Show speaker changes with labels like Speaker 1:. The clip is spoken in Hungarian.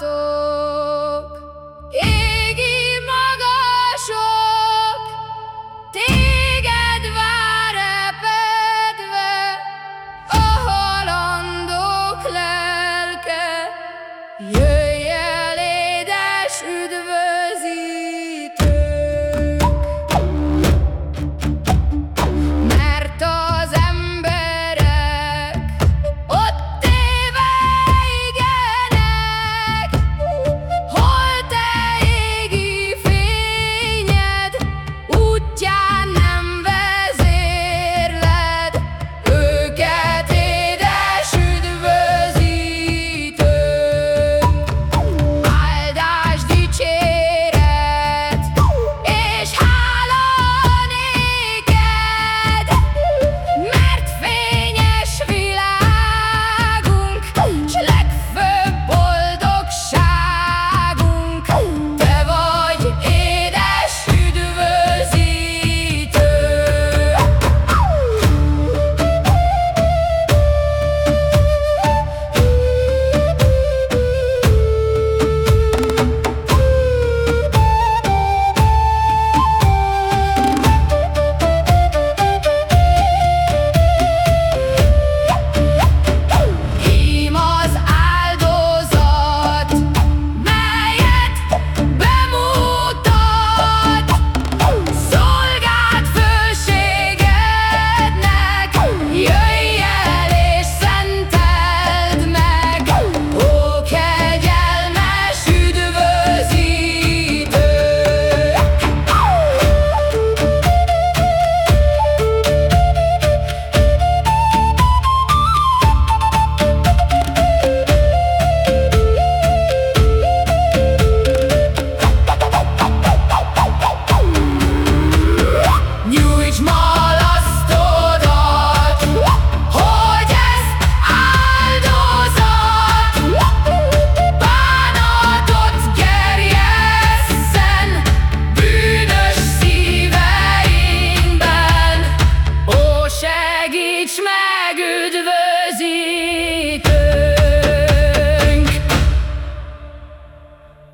Speaker 1: állatok, égi magasok, téged vár repedve a halandók lelke. Jö